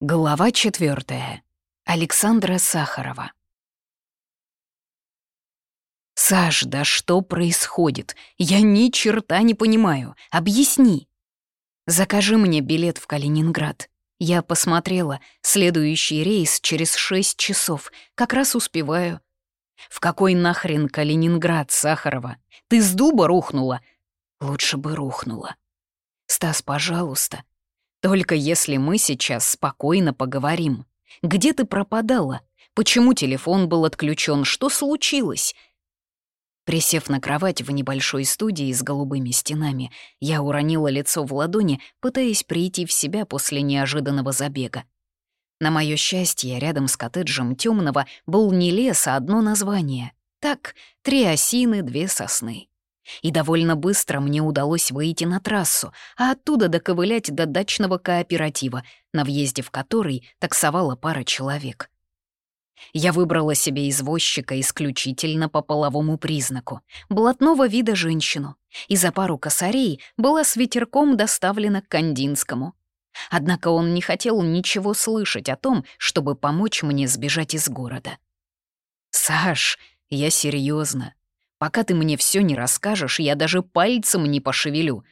Глава четвертая. Александра Сахарова. «Саш, да что происходит? Я ни черта не понимаю. Объясни!» «Закажи мне билет в Калининград. Я посмотрела. Следующий рейс через шесть часов. Как раз успеваю». «В какой нахрен Калининград, Сахарова? Ты с дуба рухнула?» «Лучше бы рухнула». «Стас, пожалуйста, только если мы сейчас спокойно поговорим. Где ты пропадала? Почему телефон был отключен? Что случилось?» Присев на кровать в небольшой студии с голубыми стенами, я уронила лицо в ладони, пытаясь прийти в себя после неожиданного забега. На моё счастье, рядом с коттеджем темного был не лес, а одно название. Так, три осины, две сосны. И довольно быстро мне удалось выйти на трассу, а оттуда доковылять до дачного кооператива, на въезде в который таксовала пара человек. Я выбрала себе извозчика исключительно по половому признаку, блатного вида женщину, и за пару косарей была с ветерком доставлена к Кандинскому. Однако он не хотел ничего слышать о том, чтобы помочь мне сбежать из города. «Саш, я серьезно, Пока ты мне все не расскажешь, я даже пальцем не пошевелю.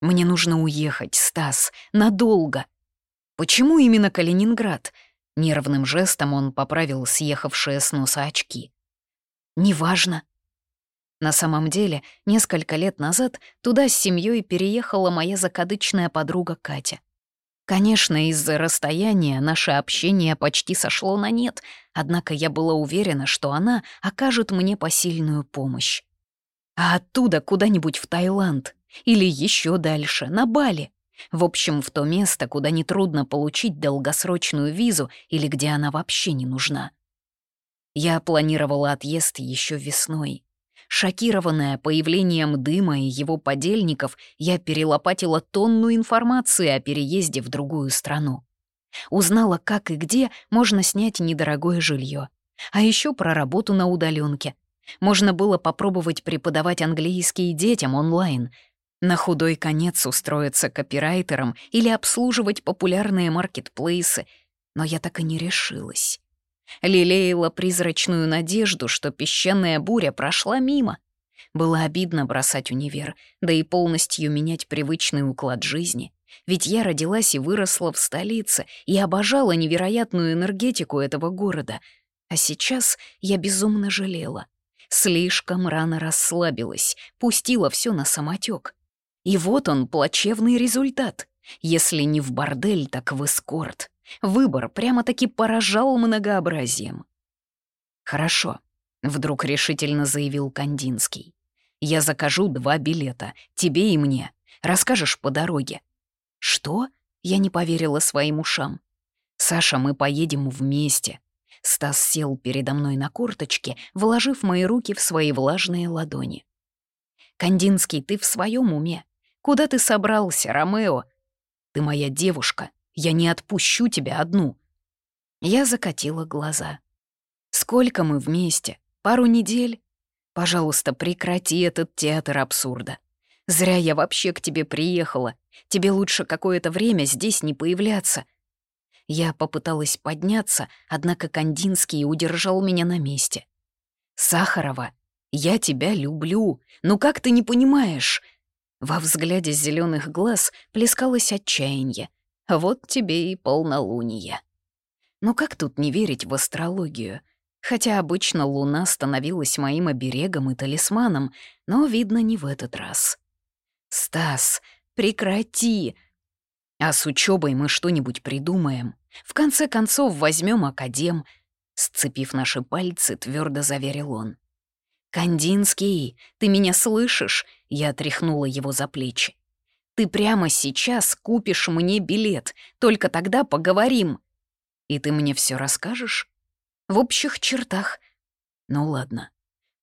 Мне нужно уехать, Стас, надолго. Почему именно Калининград? Нервным жестом он поправил съехавшие с носа очки. Неважно. На самом деле, несколько лет назад туда с семьей переехала моя закадычная подруга Катя. Конечно, из-за расстояния наше общение почти сошло на нет, однако я была уверена, что она окажет мне посильную помощь. А оттуда куда-нибудь в Таиланд или еще дальше, на Бали. В общем, в то место, куда нетрудно получить долгосрочную визу или где она вообще не нужна. Я планировала отъезд еще весной. Шокированная появлением дыма и его подельников, я перелопатила тонну информации о переезде в другую страну. Узнала, как и где можно снять недорогое жилье. А еще про работу на удаленке. Можно было попробовать преподавать английский детям онлайн. На худой конец устроиться копирайтером или обслуживать популярные маркетплейсы. Но я так и не решилась лелеяла призрачную надежду, что песчаная буря прошла мимо. Было обидно бросать универ, да и полностью менять привычный уклад жизни. Ведь я родилась и выросла в столице и обожала невероятную энергетику этого города. А сейчас я безумно жалела. Слишком рано расслабилась, пустила все на самотек. И вот он, плачевный результат. Если не в бордель, так в эскорт. Выбор прямо-таки поражал многообразием. «Хорошо», — вдруг решительно заявил Кандинский. «Я закажу два билета, тебе и мне. Расскажешь по дороге». «Что?» — я не поверила своим ушам. «Саша, мы поедем вместе». Стас сел передо мной на корточке, вложив мои руки в свои влажные ладони. «Кандинский, ты в своем уме? Куда ты собрался, Ромео? Ты моя девушка, я не отпущу тебя одну». Я закатила глаза. «Сколько мы вместе? Пару недель? Пожалуйста, прекрати этот театр абсурда. Зря я вообще к тебе приехала. Тебе лучше какое-то время здесь не появляться». Я попыталась подняться, однако Кандинский удержал меня на месте. «Сахарова, я тебя люблю. Ну как ты не понимаешь?» Во взгляде зеленых глаз плескалось отчаяние, вот тебе и полнолуние. Но как тут не верить в астрологию? Хотя обычно луна становилась моим оберегом и талисманом, но, видно, не в этот раз. «Стас, прекрати!» «А с учебой мы что-нибудь придумаем. В конце концов возьмем академ», — сцепив наши пальцы, твердо заверил он. «Кандинский, ты меня слышишь?» — я тряхнула его за плечи. Ты прямо сейчас купишь мне билет, только тогда поговорим. И ты мне все расскажешь? В общих чертах. Ну ладно.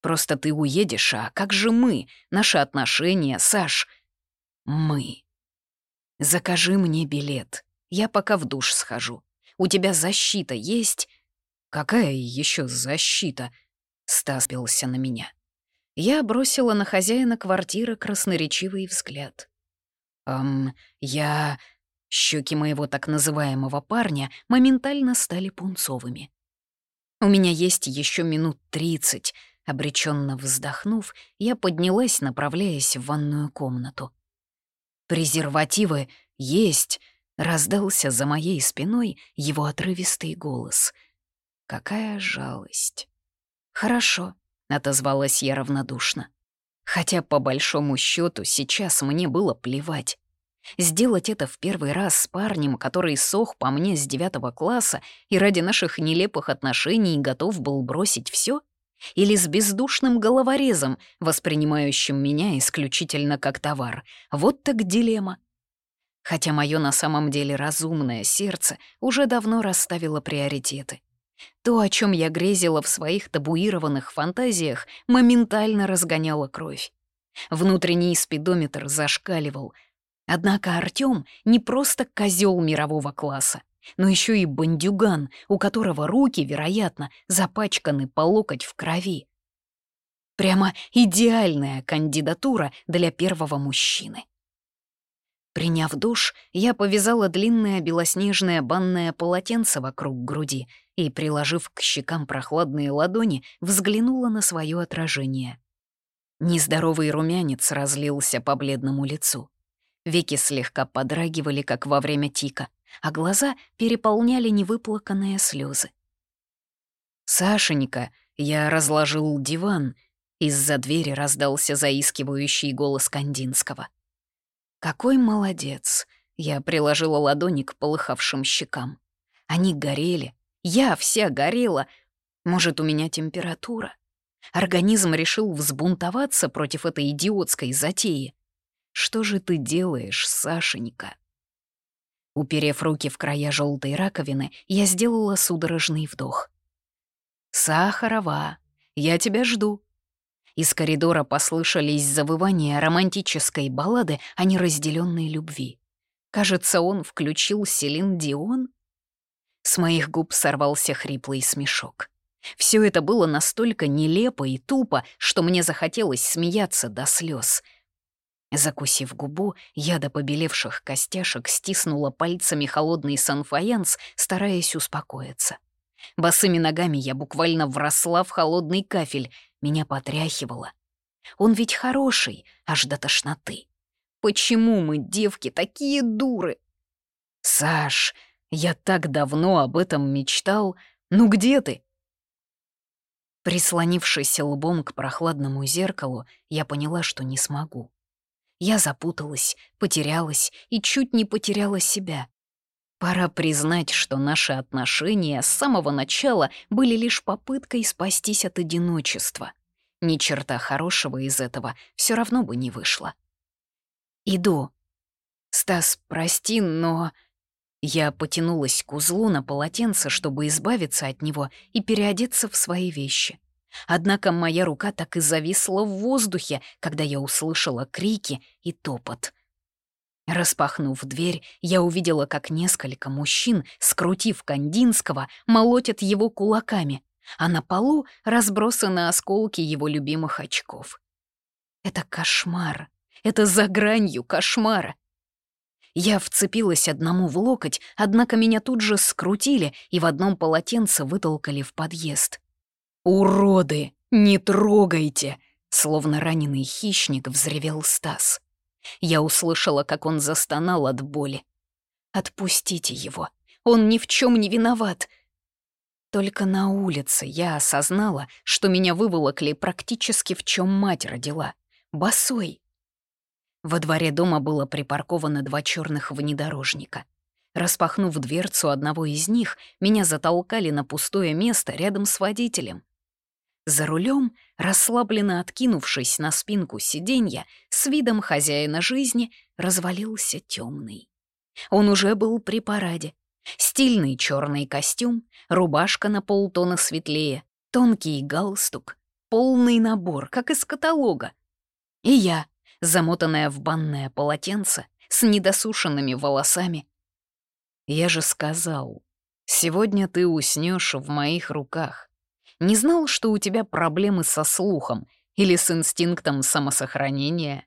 Просто ты уедешь, а как же мы, наши отношения, Саш? Мы. Закажи мне билет. Я пока в душ схожу. У тебя защита есть? Какая еще защита? Стас бился на меня. Я бросила на хозяина квартиры красноречивый взгляд. «Эм, я...» Щеки моего так называемого парня моментально стали пунцовыми. «У меня есть еще минут тридцать», — обреченно вздохнув, я поднялась, направляясь в ванную комнату. «Презервативы есть», — раздался за моей спиной его отрывистый голос. «Какая жалость». «Хорошо», — отозвалась я равнодушно. Хотя, по большому счету, сейчас мне было плевать. Сделать это в первый раз с парнем, который сох по мне с девятого класса и ради наших нелепых отношений готов был бросить все? Или с бездушным головорезом, воспринимающим меня исключительно как товар? Вот так дилемма. Хотя мое на самом деле разумное сердце уже давно расставило приоритеты. То, о чем я грезила в своих табуированных фантазиях, моментально разгоняло кровь. Внутренний спидометр зашкаливал — Однако Артём не просто козел мирового класса, но еще и бандюган, у которого руки, вероятно, запачканы по локоть в крови. Прямо идеальная кандидатура для первого мужчины. Приняв душ, я повязала длинное белоснежное банное полотенце вокруг груди и, приложив к щекам прохладные ладони, взглянула на свое отражение. Нездоровый румянец разлился по бледному лицу. Веки слегка подрагивали, как во время тика, а глаза переполняли невыплаканные слезы. «Сашенька, я разложил диван», — из-за двери раздался заискивающий голос Кандинского. «Какой молодец!» — я приложила ладони к полыхавшим щекам. Они горели, я вся горела. Может, у меня температура? Организм решил взбунтоваться против этой идиотской затеи. Что же ты делаешь, Сашенька?» Уперев руки в края желтой раковины, я сделала судорожный вдох. «Сахарова, я тебя жду». Из коридора послышались завывания романтической баллады о неразделенной любви. Кажется, он включил Селин Дион. С моих губ сорвался хриплый смешок. Все это было настолько нелепо и тупо, что мне захотелось смеяться до слез — Закусив губу, я до побелевших костяшек стиснула пальцами холодный санфаянс, стараясь успокоиться. Босыми ногами я буквально вросла в холодный кафель, меня потряхивало. Он ведь хороший, аж до тошноты. Почему мы, девки, такие дуры? Саш, я так давно об этом мечтал. Ну где ты? Прислонившись лбом к прохладному зеркалу, я поняла, что не смогу. Я запуталась, потерялась и чуть не потеряла себя. Пора признать, что наши отношения с самого начала были лишь попыткой спастись от одиночества. Ни черта хорошего из этого все равно бы не вышло. «Иду. Стас, прости, но...» Я потянулась к узлу на полотенце, чтобы избавиться от него и переодеться в свои вещи. Однако моя рука так и зависла в воздухе, когда я услышала крики и топот. Распахнув дверь, я увидела, как несколько мужчин, скрутив Кандинского, молотят его кулаками, а на полу разбросаны осколки его любимых очков. Это кошмар. Это за гранью кошмара. Я вцепилась одному в локоть, однако меня тут же скрутили и в одном полотенце вытолкали в подъезд. «Уроды! Не трогайте!» Словно раненый хищник взревел Стас. Я услышала, как он застонал от боли. «Отпустите его! Он ни в чем не виноват!» Только на улице я осознала, что меня выволокли практически в чем мать родила. Босой. Во дворе дома было припарковано два черных внедорожника. Распахнув дверцу одного из них, меня затолкали на пустое место рядом с водителем. За рулем, расслабленно откинувшись на спинку сиденья, с видом хозяина жизни развалился темный. Он уже был при параде. Стильный черный костюм, рубашка на полтона светлее, тонкий галстук, полный набор, как из каталога. И я, замотанная в банное полотенце, с недосушенными волосами. Я же сказал, сегодня ты уснешь в моих руках. Не знал, что у тебя проблемы со слухом или с инстинктом самосохранения.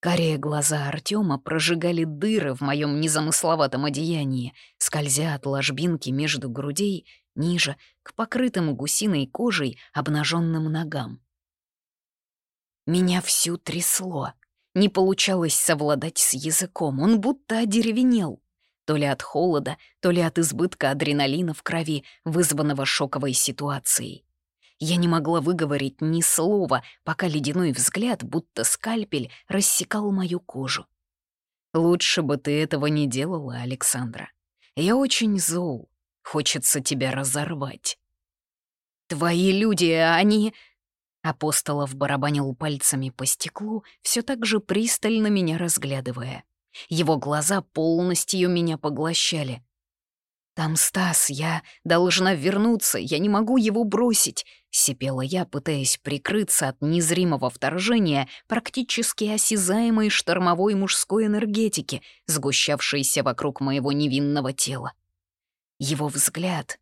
Карие глаза Артема прожигали дыры в моем незамысловатом одеянии, скользя от ложбинки между грудей ниже к покрытым гусиной кожей обнаженным ногам. Меня всю трясло. Не получалось совладать с языком, он будто одеревенел. То ли от холода, то ли от избытка адреналина в крови, вызванного шоковой ситуацией. Я не могла выговорить ни слова, пока ледяной взгляд, будто скальпель, рассекал мою кожу. Лучше бы ты этого не делала, Александра. Я очень зол. Хочется тебя разорвать. Твои люди, они... Апостолов барабанил пальцами по стеклу, все так же пристально меня разглядывая. Его глаза полностью меня поглощали. «Там Стас, я должна вернуться, я не могу его бросить», — сипела я, пытаясь прикрыться от незримого вторжения практически осязаемой штормовой мужской энергетики, сгущавшейся вокруг моего невинного тела. Его взгляд,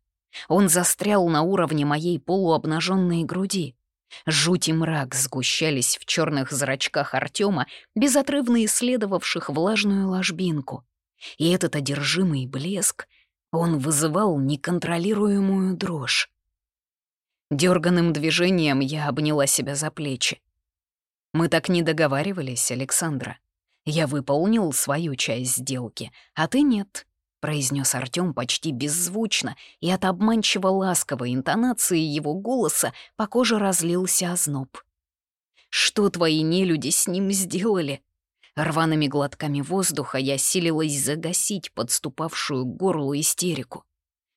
он застрял на уровне моей полуобнаженной груди. Жуть и мрак сгущались в черных зрачках Артема, безотрывно исследовавших влажную ложбинку. И этот одержимый блеск — он вызывал неконтролируемую дрожь. Дёрганным движением я обняла себя за плечи. «Мы так не договаривались, Александра. Я выполнил свою часть сделки, а ты нет», — произнес Артём почти беззвучно, и от обманчиво ласковой интонации его голоса по коже разлился озноб. «Что твои нелюди с ним сделали?» Рваными глотками воздуха я силилась загасить подступавшую к горлу истерику.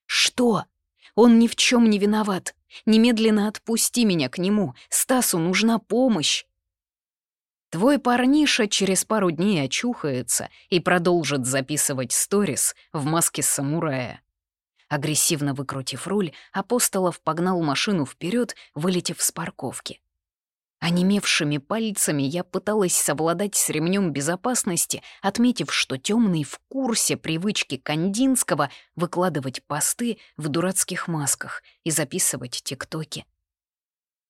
«Что? Он ни в чем не виноват. Немедленно отпусти меня к нему. Стасу нужна помощь». Твой парниша через пару дней очухается и продолжит записывать сторис в маске самурая. Агрессивно выкрутив руль, Апостолов погнал машину вперед, вылетев с парковки. Онемевшими пальцами я пыталась совладать с ремнем безопасности, отметив, что темный в курсе привычки Кандинского выкладывать посты в дурацких масках и записывать тиктоки.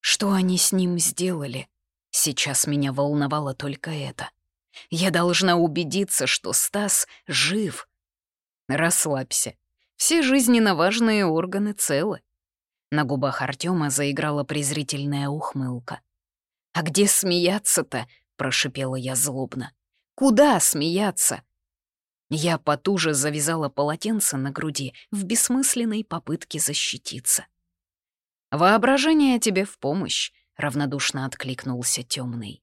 Что они с ним сделали? Сейчас меня волновало только это. Я должна убедиться, что Стас жив. Расслабься. Все жизненно важные органы целы. На губах Артема заиграла презрительная ухмылка. «А где смеяться-то?» — прошипела я злобно. «Куда смеяться?» Я потуже завязала полотенце на груди в бессмысленной попытке защититься. «Воображение тебе в помощь», — равнодушно откликнулся темный.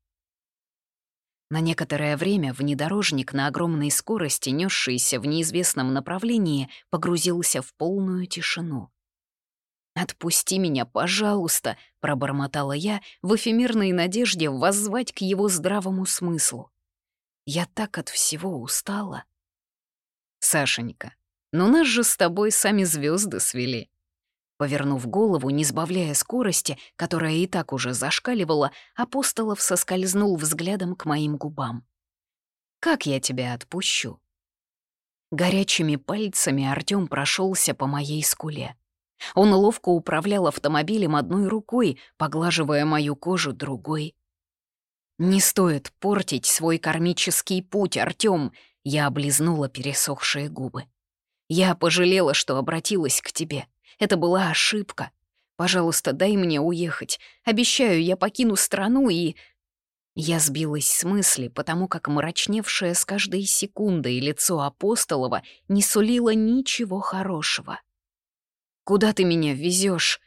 На некоторое время внедорожник на огромной скорости, несшийся в неизвестном направлении, погрузился в полную тишину. «Отпусти меня, пожалуйста», — пробормотала я в эфемерной надежде воззвать к его здравому смыслу. Я так от всего устала. «Сашенька, ну нас же с тобой сами звезды свели». Повернув голову, не сбавляя скорости, которая и так уже зашкаливала, Апостолов соскользнул взглядом к моим губам. «Как я тебя отпущу?» Горячими пальцами Артём прошелся по моей скуле. Он ловко управлял автомобилем одной рукой, поглаживая мою кожу другой. «Не стоит портить свой кармический путь, Артём», — я облизнула пересохшие губы. «Я пожалела, что обратилась к тебе. Это была ошибка. Пожалуйста, дай мне уехать. Обещаю, я покину страну и...» Я сбилась с мысли, потому как мрачневшее с каждой секундой лицо Апостолова не сулило ничего хорошего. Куда ты меня везешь?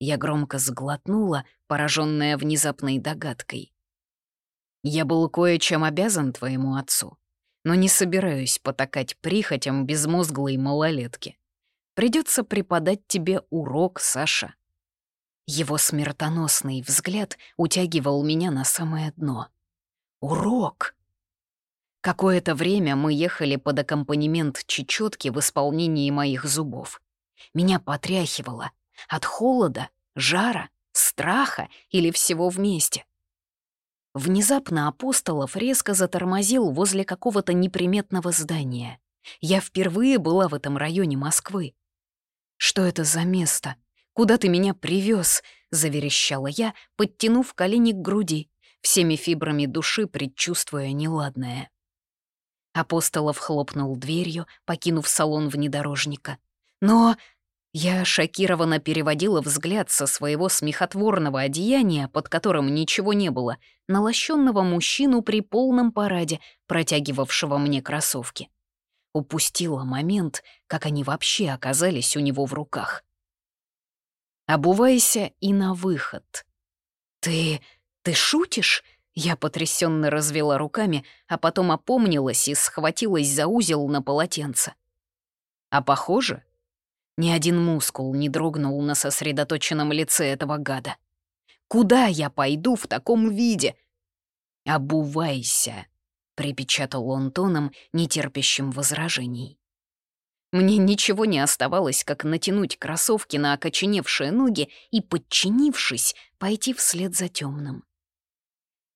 Я громко сглотнула, пораженная внезапной догадкой. Я был кое-чем обязан твоему отцу, но не собираюсь потакать прихотям безмозглой малолетки. Придется преподать тебе урок, Саша. Его смертоносный взгляд утягивал меня на самое дно. Урок! Какое-то время мы ехали под аккомпанемент чечетки в исполнении моих зубов. Меня потряхивало от холода, жара, страха или всего вместе. Внезапно Апостолов резко затормозил возле какого-то неприметного здания. Я впервые была в этом районе Москвы. «Что это за место? Куда ты меня привез? заверещала я, подтянув колени к груди. всеми фибрами души предчувствуя неладное. Апостолов хлопнул дверью, покинув салон внедорожника. Но я шокированно переводила взгляд со своего смехотворного одеяния, под которым ничего не было, на лощенного мужчину при полном параде, протягивавшего мне кроссовки. Упустила момент, как они вообще оказались у него в руках. «Обувайся и на выход». «Ты... ты шутишь?» Я потрясенно развела руками, а потом опомнилась и схватилась за узел на полотенце. «А похоже?» Ни один мускул не дрогнул на сосредоточенном лице этого гада. «Куда я пойду в таком виде?» «Обувайся», — припечатал он тоном, нетерпящим возражений. Мне ничего не оставалось, как натянуть кроссовки на окоченевшие ноги и, подчинившись, пойти вслед за темным.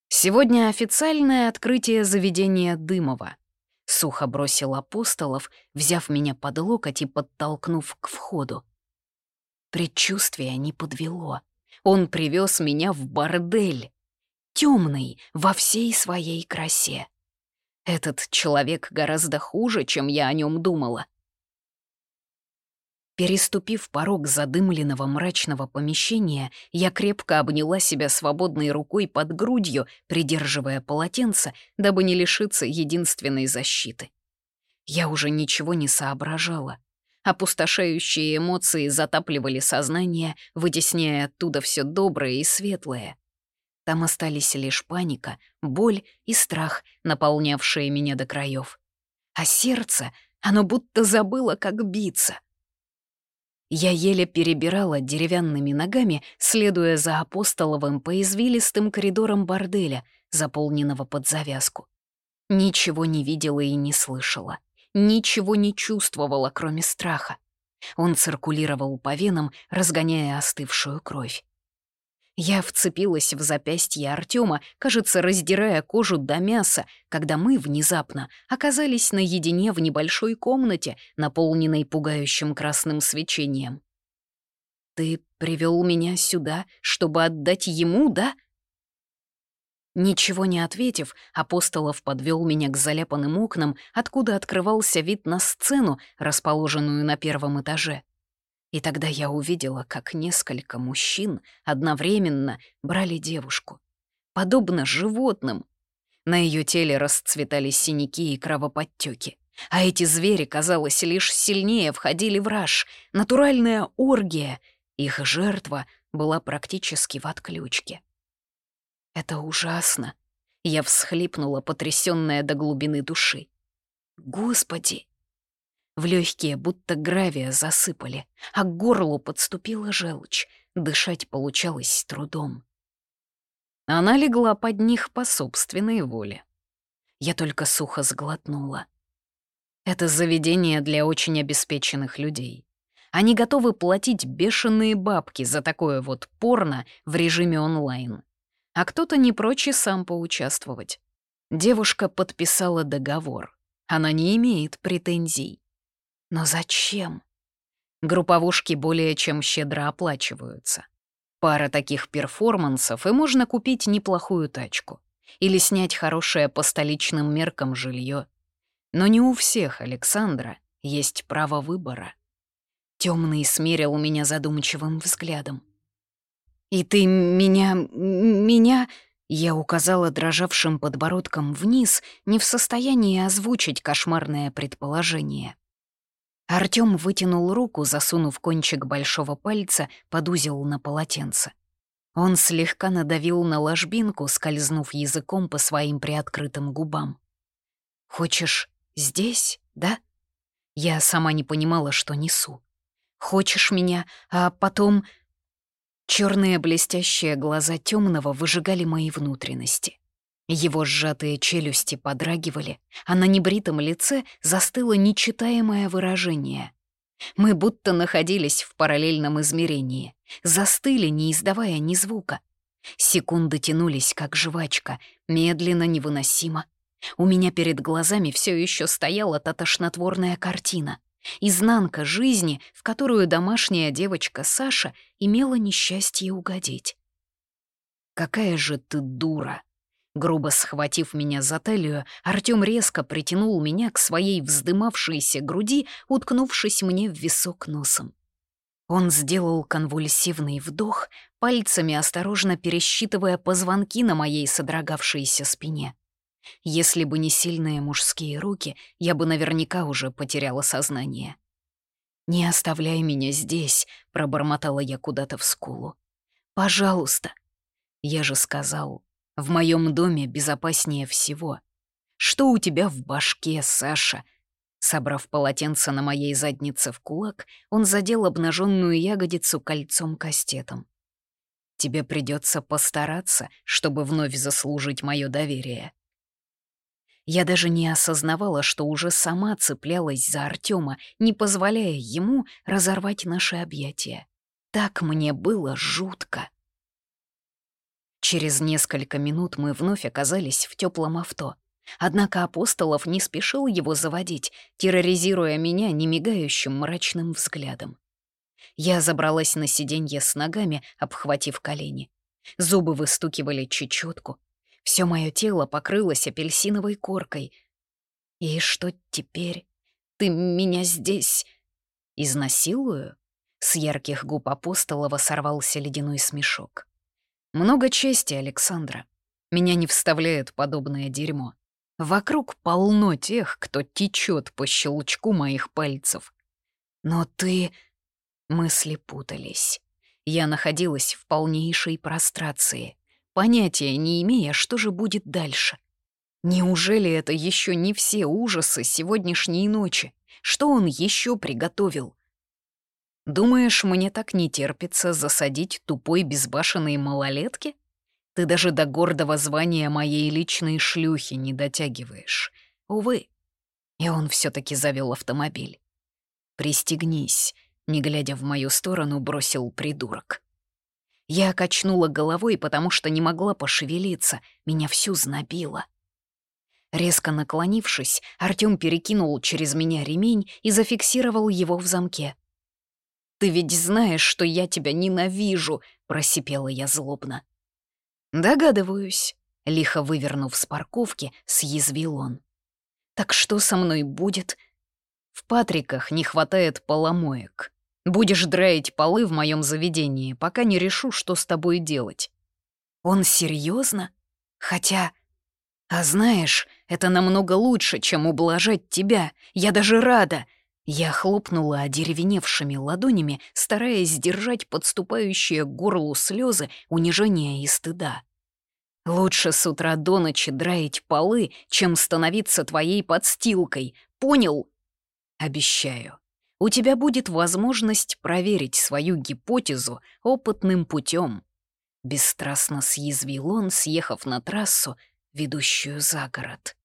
Сегодня официальное открытие заведения Дымова. Сухо бросил апостолов, взяв меня под локоть и подтолкнув к входу. Предчувствие не подвело. Он привез меня в бордель. Темный во всей своей красе. Этот человек гораздо хуже, чем я о нем думала. Переступив порог задымленного мрачного помещения, я крепко обняла себя свободной рукой под грудью, придерживая полотенце, дабы не лишиться единственной защиты. Я уже ничего не соображала. Опустошающие эмоции затапливали сознание, вытесняя оттуда все доброе и светлое. Там остались лишь паника, боль и страх, наполнявшие меня до краев. А сердце, оно будто забыло, как биться — я еле перебирала деревянными ногами, следуя за Апостоловым по извилистым коридорам борделя, заполненного под завязку. Ничего не видела и не слышала. Ничего не чувствовала, кроме страха. Он циркулировал по венам, разгоняя остывшую кровь. Я вцепилась в запястье Артема, кажется, раздирая кожу до мяса, когда мы внезапно оказались наедине в небольшой комнате, наполненной пугающим красным свечением. «Ты привел меня сюда, чтобы отдать ему, да?» Ничего не ответив, Апостолов подвел меня к заляпанным окнам, откуда открывался вид на сцену, расположенную на первом этаже. И тогда я увидела, как несколько мужчин одновременно брали девушку. Подобно животным. На ее теле расцветали синяки и кровоподтеки. А эти звери, казалось, лишь сильнее входили в раж. Натуральная оргия. Их жертва была практически в отключке. Это ужасно. Я всхлипнула, потрясённая до глубины души. Господи, в легкие будто гравия засыпали, а к горлу подступила желчь. Дышать получалось с трудом. Она легла под них по собственной воле. Я только сухо сглотнула. Это заведение для очень обеспеченных людей. Они готовы платить бешеные бабки за такое вот порно в режиме онлайн. А кто-то не прочь и сам поучаствовать. Девушка подписала договор. Она не имеет претензий. Но зачем? Групповушки более чем щедро оплачиваются. Пара таких перформансов, и можно купить неплохую тачку. Или снять хорошее по столичным меркам жилье. Но не у всех, Александра, есть право выбора. Темный смерил меня задумчивым взглядом. «И ты меня... меня...» Я указала дрожавшим подбородком вниз, не в состоянии озвучить кошмарное предположение. Артём вытянул руку, засунув кончик большого пальца под узел на полотенце. Он слегка надавил на ложбинку, скользнув языком по своим приоткрытым губам. «Хочешь здесь, да?» Я сама не понимала, что несу. «Хочешь меня, а потом...» Черные блестящие глаза темного выжигали мои внутренности. Его сжатые челюсти подрагивали, а на небритом лице застыло нечитаемое выражение. Мы будто находились в параллельном измерении, застыли, не издавая ни звука. Секунды тянулись, как жвачка, медленно, невыносимо. У меня перед глазами все еще стояла та тошнотворная картина. Изнанка жизни, в которую домашняя девочка Саша имела несчастье угодить. «Какая же ты дура!» Грубо схватив меня за талию, Артём резко притянул меня к своей вздымавшейся груди, уткнувшись мне в висок носом. Он сделал конвульсивный вдох, пальцами осторожно пересчитывая позвонки на моей содрогавшейся спине. Если бы не сильные мужские руки, я бы наверняка уже потеряла сознание. «Не оставляй меня здесь», — пробормотала я куда-то в скулу. «Пожалуйста». Я же сказал, в моем доме безопаснее всего. Что у тебя в башке, Саша? Собрав полотенце на моей заднице в кулак, он задел обнаженную ягодицу кольцом-кастетом. Тебе придется постараться, чтобы вновь заслужить мое доверие. Я даже не осознавала, что уже сама цеплялась за Артема, не позволяя ему разорвать наши объятия. Так мне было жутко. Через несколько минут мы вновь оказались в теплом авто. Однако Апостолов не спешил его заводить, терроризируя меня немигающим мрачным взглядом. Я забралась на сиденье с ногами, обхватив колени. Зубы выстукивали чечетку, все мое тело покрылось апельсиновой коркой. И что теперь? Ты меня здесь изнасилую? С ярких губ Апостолова сорвался ледяной смешок. Много чести, Александра. Меня не вставляет подобное дерьмо. Вокруг полно тех, кто течет по щелчку моих пальцев. Но ты... Мысли путались. Я находилась в полнейшей прострации понятия не имея, что же будет дальше. Неужели это еще не все ужасы сегодняшней ночи? Что он еще приготовил? Думаешь, мне так не терпится засадить тупой безбашенной малолетки? Ты даже до гордого звания моей личной шлюхи не дотягиваешь. Увы. И он все таки завел автомобиль. «Пристегнись», — не глядя в мою сторону, бросил придурок. Я качнула головой, потому что не могла пошевелиться, меня всю знобило. Резко наклонившись, Артём перекинул через меня ремень и зафиксировал его в замке. «Ты ведь знаешь, что я тебя ненавижу!» — просипела я злобно. «Догадываюсь», — лихо вывернув с парковки, съязвил он. «Так что со мной будет?» «В Патриках не хватает поломоек. Будешь драить полы в моем заведении, пока не решу, что с тобой делать». «Он серьезно? Хотя...» «А знаешь, это намного лучше, чем ублажать тебя. Я даже рада!» Я хлопнула одеревеневшими ладонями, стараясь сдержать подступающие к горлу слезы, унижения и стыда. «Лучше с утра до ночи драить полы, чем становиться твоей подстилкой. Понял?» «Обещаю» у тебя будет возможность проверить свою гипотезу опытным путем. Бесстрастно съязвил он, съехав на трассу, ведущую за город.